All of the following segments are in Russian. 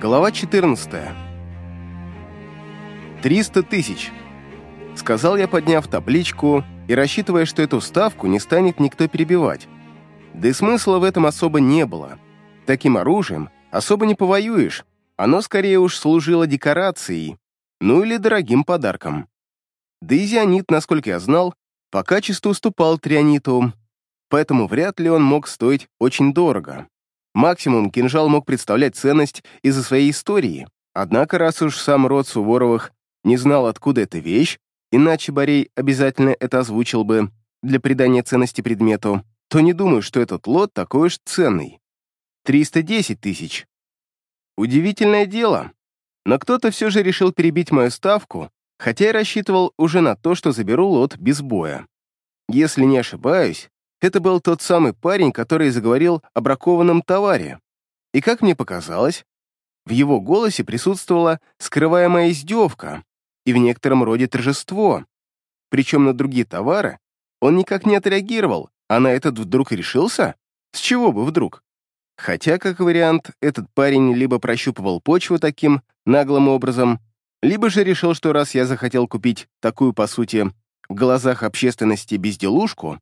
Глава 14. «Триста тысяч», — сказал я, подняв табличку и рассчитывая, что эту ставку не станет никто перебивать. Да и смысла в этом особо не было. Таким оружием особо не повоюешь, оно скорее уж служило декорацией, ну или дорогим подарком. Да и зионит, насколько я знал, по качеству уступал триониту, поэтому вряд ли он мог стоить очень дорого. Максимум кинжал мог представлять ценность из-за своей истории, однако раз уж сам род Суворовых не знал, откуда эта вещь, иначе Борей обязательно это озвучил бы для придания ценности предмету, то не думаю, что этот лот такой уж ценный. 310 тысяч. Удивительное дело, но кто-то все же решил перебить мою ставку, хотя я рассчитывал уже на то, что заберу лот без боя. Если не ошибаюсь, это был тот самый парень, который заговорил о бракованном товаре. И как мне показалось, в его голосе присутствовала скрываемая издевка и в некотором роде торжество. Причем на другие товары он никак не отреагировал, а на этот вдруг решился? С чего бы вдруг? Хотя, как вариант, этот парень либо прощупывал почву таким наглым образом, либо же решил, что раз я захотел купить такую, по сути, в глазах общественности безделушку,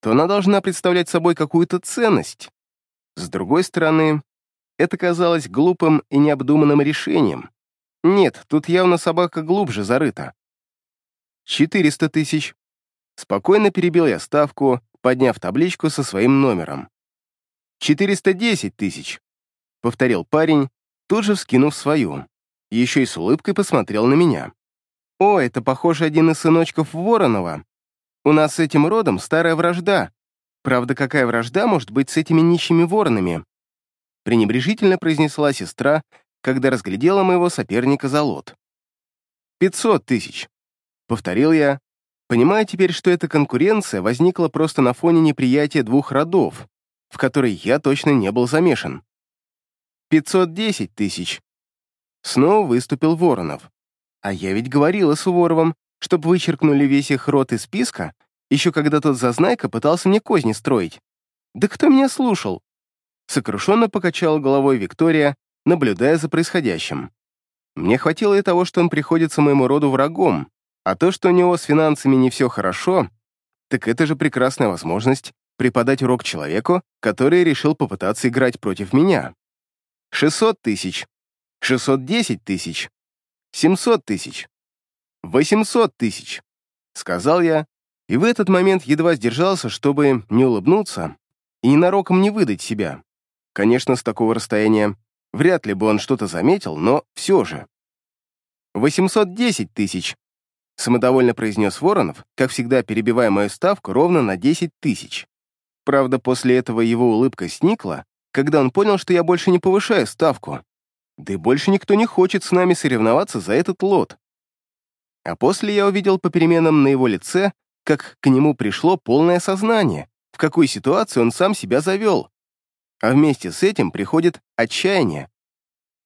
то она должна представлять собой какую-то ценность. С другой стороны, это казалось глупым и необдуманным решением. Нет, тут явно собака глубже зарыта. 400 тысяч. Спокойно перебил я ставку, подняв табличку со своим номером. 410 тысяч. Повторил парень, тут же вскинув свою. Еще и с улыбкой посмотрел на меня. «О, это, похоже, один из сыночков Воронова. У нас с этим родом старая вражда. Правда, какая вражда может быть с этими нищими воронами?» пренебрежительно произнесла сестра, когда разглядела моего соперника за лот. «Пятьсот тысяч», — повторил я, понимая теперь, что эта конкуренция возникла просто на фоне неприятия двух родов, в которой я точно не был замешан. «Пятьсот десять тысяч». Снова выступил Воронов. А я ведь говорила с Суворовым, чтоб вычеркнули весь их рот из списка, еще когда тот зазнайка пытался мне козни строить. Да кто меня слушал? Сокрушенно покачала головой Виктория, наблюдая за происходящим. Мне хватило и того, что он приходится моему роду врагом, а то, что у него с финансами не все хорошо, так это же прекрасная возможность преподать урок человеку, который решил попытаться играть против меня. 600 тысяч, 610 тысяч, 700 тысяч, 800 тысяч, сказал я, и в этот момент едва сдержался, чтобы не улыбнуться и ненароком не выдать себя. Конечно, с такого расстояния вряд ли бы он что-то заметил, но все же. 810 тысяч, самодовольно произнес Воронов, как всегда перебивая мою ставку ровно на 10 тысяч. Правда, после этого его улыбка сникла, когда он понял, что я больше не повышаю ставку. Да и больше никто не хочет с нами соревноваться за этот лот. А после я увидел по переменам на его лице, как к нему пришло полное сознание, в какую ситуацию он сам себя завел. А вместе с этим приходит отчаяние.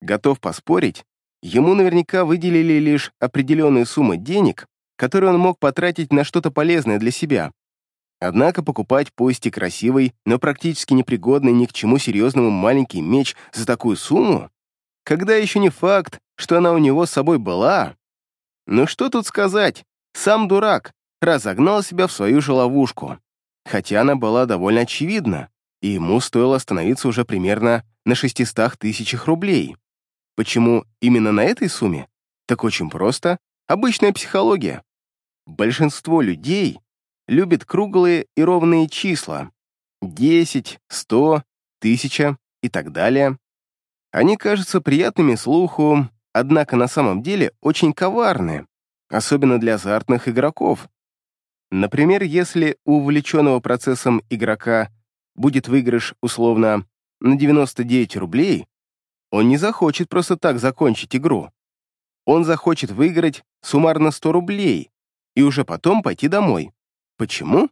Готов поспорить, ему наверняка выделили лишь определенную сумму денег, которые он мог потратить на что-то полезное для себя. Однако покупать пусть и красивый, но практически непригодный ни к чему серьезному маленький меч за такую сумму, когда еще не факт, что она у него с собой была, ну что тут сказать, сам дурак разогнал себя в свою же ловушку. Хотя она была довольно очевидна, и ему стоило остановиться уже примерно на 600 тысячах рублей. Почему именно на этой сумме? Так очень просто. Обычная психология. Большинство людей любит круглые и ровные числа. 10, 100, 1000 и так далее. Они кажутся приятными слуху, однако на самом деле очень коварны, особенно для азартных игроков. Например, если у увлеченного процессом игрока будет выигрыш условно на 99 рублей, он не захочет просто так закончить игру. Он захочет выиграть суммарно 100 рублей и уже потом пойти домой. Почему?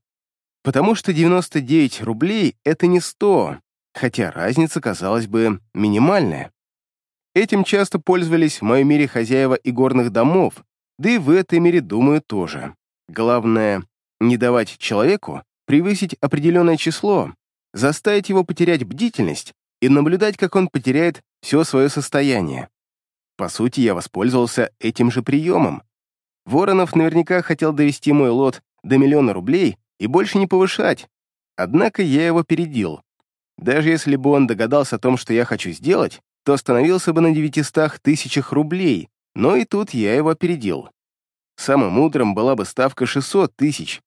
Потому что 99 рублей — это не 100, хотя разница, казалось бы, минимальная. Этим часто пользовались в моем мире хозяева игорных домов, да и в этой мире, думаю, тоже. Главное, не давать человеку превысить определенное число, заставить его потерять бдительность и наблюдать, как он потеряет все свое состояние. По сути, я воспользовался этим же приемом. Воронов наверняка хотел довести мой лот до миллиона рублей и больше не повышать. Однако я его передил. Даже если бы он догадался о том, что я хочу сделать, то остановился бы на 900 тысячах рублей, но и тут я его опередил. Самым мудрым была бы ставка 600 тысяч.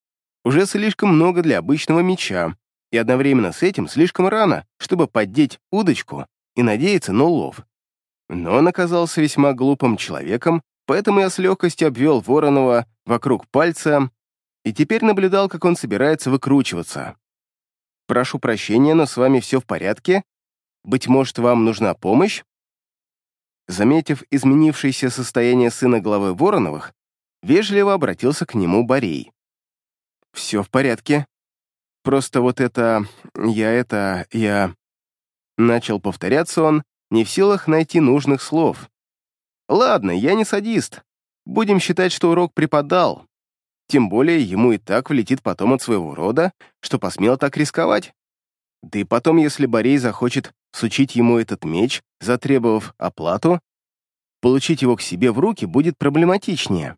Уже слишком много для обычного меча, и одновременно с этим слишком рано, чтобы поддеть удочку и надеяться на улов. Но он оказался весьма глупым человеком, поэтому я с легкостью обвел Воронова вокруг пальца и теперь наблюдал, как он собирается выкручиваться. «Прошу прощения, но с вами все в порядке? Быть может, вам нужна помощь?» Заметив изменившееся состояние сына главы Вороновых, вежливо обратился к нему Борей. «Все в порядке. Просто вот это... я это... я...» Начал повторяться он, не в силах найти нужных слов. «Ладно, я не садист. Будем считать, что урок преподал. Тем более ему и так влетит потом от своего рода, что посмел так рисковать. Да и потом, если Борей захочет сучить ему этот меч, затребовав оплату, получить его к себе в руки будет проблематичнее.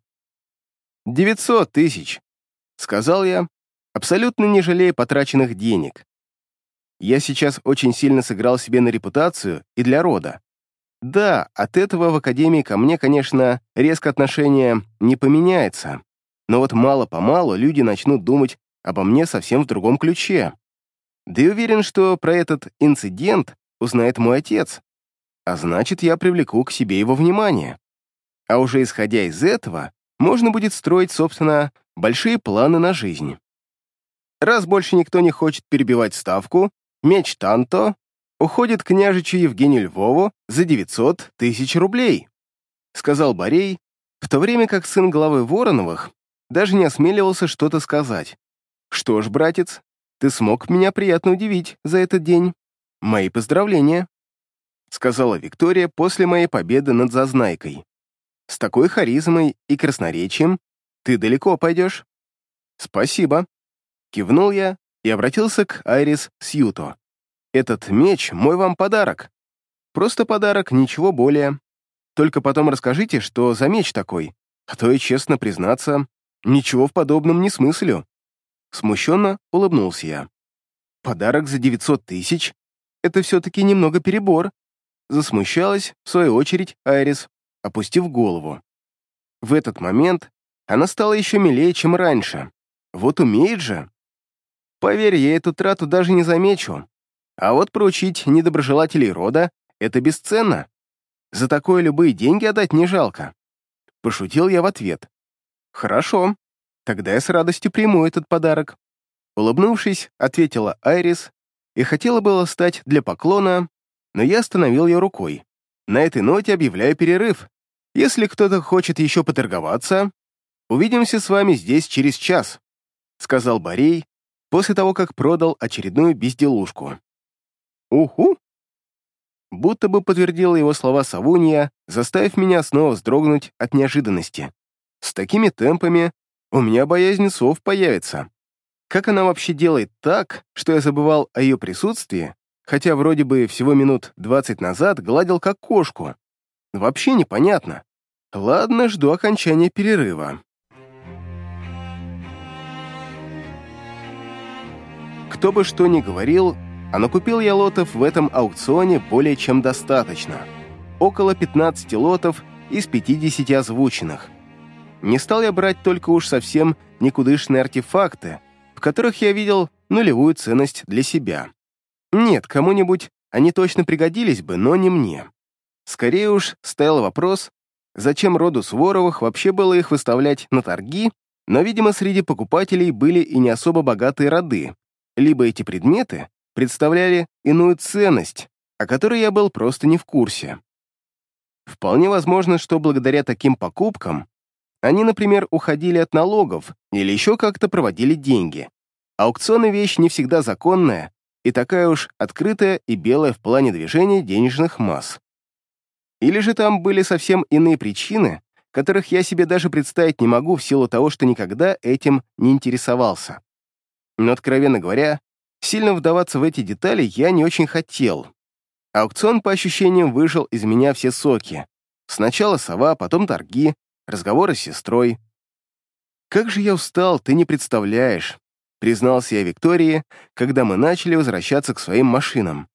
«Девятьсот тысяч», — сказал я, абсолютно не жалея потраченных денег. Я сейчас очень сильно сыграл себе на репутацию и для рода. Да, от этого в Академии ко мне, конечно, резко отношение не поменяется, но вот мало-помалу люди начнут думать обо мне совсем в другом ключе. Да и уверен, что про этот инцидент узнает мой отец, а значит, я привлеку к себе его внимание. А уже исходя из этого, можно будет строить, собственно, большие планы на жизнь. Раз больше никто не хочет перебивать ставку, меч Танто уходит княжичу Евгению Львову за 900 тысяч рублей, сказал Борей, в то время как сын главы Вороновых даже не осмеливался что-то сказать. Что ж, братец, ты смог меня приятно удивить за этот день. Мои поздравления, сказала Виктория после моей победы над Зазнайкой. С такой харизмой и красноречием ты далеко пойдешь. Спасибо. Кивнул я и обратился к Айрис Сьюто. Этот меч — мой вам подарок. Просто подарок, ничего более. Только потом расскажите, что за меч такой, а то и, честно признаться, ничего в подобном не смыслю. Смущенно улыбнулся я. Подарок за 900 тысяч — это все-таки немного перебор. Засмущалась, в свою очередь, Айрис, опустив голову. В этот момент она стала еще милее, чем раньше. Вот умеет же. Поверь, я эту трату даже не замечу. А вот проучить недоброжелателей рода — это бесценно. За такое любые деньги отдать не жалко. Пошутил я в ответ. Хорошо, тогда я с радостью приму этот подарок. Улыбнувшись, ответила Айрис и хотела было стать для поклона, но я остановил ее рукой. На этой ноте объявляю перерыв. Если кто-то хочет еще поторговаться, увидимся с вами здесь через час», — сказал Борей после того, как продал очередную безделушку. «Уху!» Будто бы подтвердила его слова Савунья, заставив меня снова вздрогнуть от неожиданности. «С такими темпами у меня боязнь сов появится. Как она вообще делает так, что я забывал о ее присутствии хотя вроде бы всего минут двадцать назад гладил как кошку. Вообще непонятно. Ладно, жду окончания перерыва. Кто бы что ни говорил, а накупил я лотов в этом аукционе более чем достаточно. Около 15 лотов из 50 озвученных. Не стал я брать только уж совсем никудышные артефакты, в которых я видел нулевую ценность для себя. Нет, кому-нибудь они точно пригодились бы, но не мне. Скорее уж стоял вопрос, зачем роду Своровых вообще было их выставлять на торги, но, видимо, среди покупателей были и не особо богатые роды, либо эти предметы представляли иную ценность, о которой я был просто не в курсе. Вполне возможно, что благодаря таким покупкам они, например, уходили от налогов или еще как-то проводили деньги. Аукционы — вещь не всегда законная, и такая уж открытая и белая в плане движения денежных масс. Или же там были совсем иные причины, которых я себе даже представить не могу в силу того, что никогда этим не интересовался. Но, откровенно говоря, сильно вдаваться в эти детали я не очень хотел. Аукцион, по ощущениям, выжил из меня все соки. Сначала сова, потом торги, разговоры с сестрой. «Как же я устал, ты не представляешь», — признался я Виктории, когда мы начали возвращаться к своим машинам.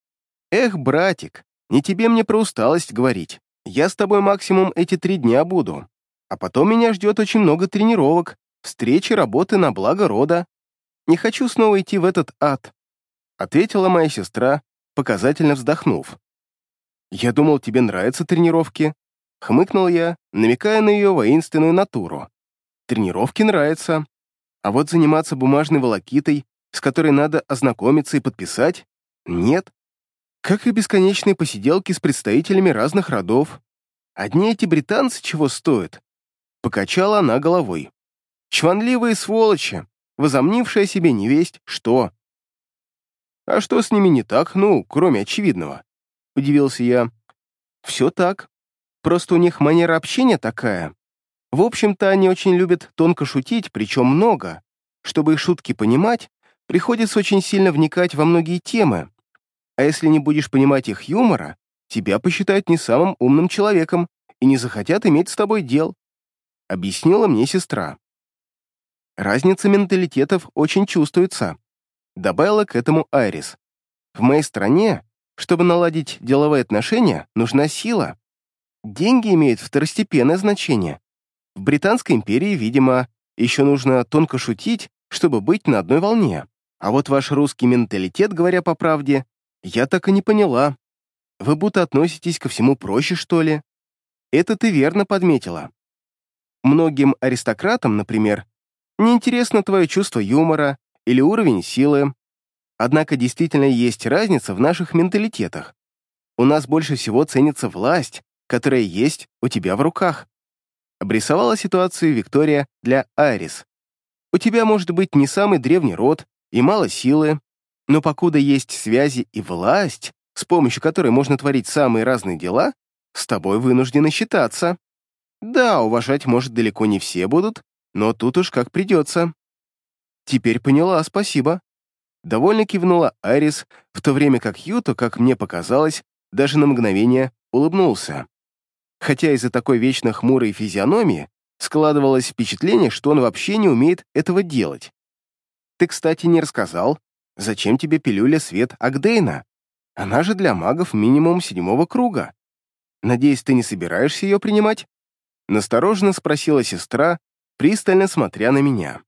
«Эх, братик, не тебе мне про усталость говорить. Я с тобой максимум эти три дня буду. А потом меня ждет очень много тренировок, встречи, работы на благо рода. Не хочу снова идти в этот ад», — ответила моя сестра, показательно вздохнув. «Я думал, тебе нравятся тренировки», — хмыкнул я, намекая на ее воинственную натуру. «Тренировки нравятся, а вот заниматься бумажной волокитой, с которой надо ознакомиться и подписать, нет. Как и бесконечные посиделки с представителями разных родов. Одни эти британцы чего стоят?» Покачала она головой. «Чванливые сволочи, возомнившая себе невесть, что?» «А что с ними не так, ну, кроме очевидного?» — удивился я. «Все так. Просто у них манера общения такая. В общем-то, они очень любят тонко шутить, причем много. Чтобы их шутки понимать, приходится очень сильно вникать во многие темы. А если не будешь понимать их юмора, тебя посчитают не самым умным человеком и не захотят иметь с тобой дел», — объяснила мне сестра. Разница менталитетов очень чувствуется. Добавила к этому Айрис. В моей стране, чтобы наладить деловые отношения, нужна сила. Деньги имеют второстепенное значение. В Британской империи, видимо, еще нужно тонко шутить, чтобы быть на одной волне. А вот ваш русский менталитет, говоря по правде, я так и не поняла. Вы будто относитесь ко всему проще, что ли? Это ты верно подметила. Многим аристократам, например, неинтересно твое чувство юмора, или уровень силы. Однако действительно есть разница в наших менталитетах. У нас больше всего ценится власть, которая есть у тебя в руках. Обрисовала ситуацию Виктория для Айрис. У тебя может быть не самый древний род и мало силы, но покуда есть связи и власть, с помощью которой можно творить самые разные дела, с тобой вынуждены считаться. Да, уважать, может, далеко не все будут, но тут уж как придется. «Теперь поняла, спасибо». Довольно кивнула Айрис, в то время как Юто, как мне показалось, даже на мгновение улыбнулся. Хотя из-за такой вечно хмурой физиономии складывалось впечатление, что он вообще не умеет этого делать. «Ты, кстати, не рассказал, зачем тебе пилюля свет Агдейна? Она же для магов минимум седьмого круга. Надеюсь, ты не собираешься ее принимать?» Настороженно спросила сестра, пристально смотря на меня.